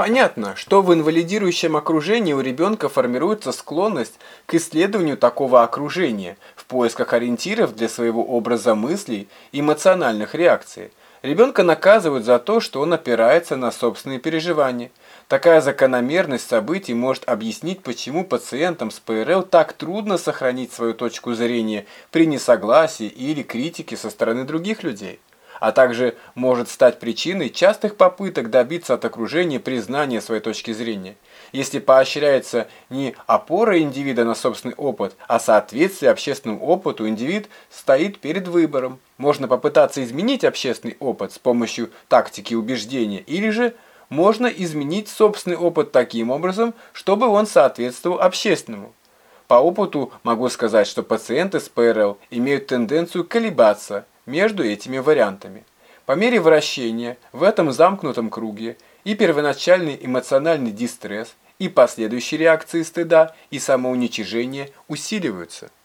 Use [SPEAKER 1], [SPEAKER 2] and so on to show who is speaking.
[SPEAKER 1] Понятно, что в инвалидирующем окружении у ребенка формируется склонность к исследованию такого окружения в поисках ориентиров для своего образа мыслей и эмоциональных реакций. Ребенка наказывают за то, что он опирается на собственные переживания. Такая закономерность событий может объяснить, почему пациентам с ПРЛ так трудно сохранить свою точку зрения при несогласии или критике со стороны других людей а также может стать причиной частых попыток добиться от окружения признания своей точки зрения. Если поощряется не опора индивида на собственный опыт, а соответствие общественному опыту, индивид стоит перед выбором. Можно попытаться изменить общественный опыт с помощью тактики убеждения, или же можно изменить собственный опыт таким образом, чтобы он соответствовал общественному. По опыту могу сказать, что пациенты с ПРЛ имеют тенденцию колебаться между этими вариантами. По мере вращения в этом замкнутом круге и первоначальный эмоциональный дистресс, и последующие реакции стыда и самоуничижения усиливаются –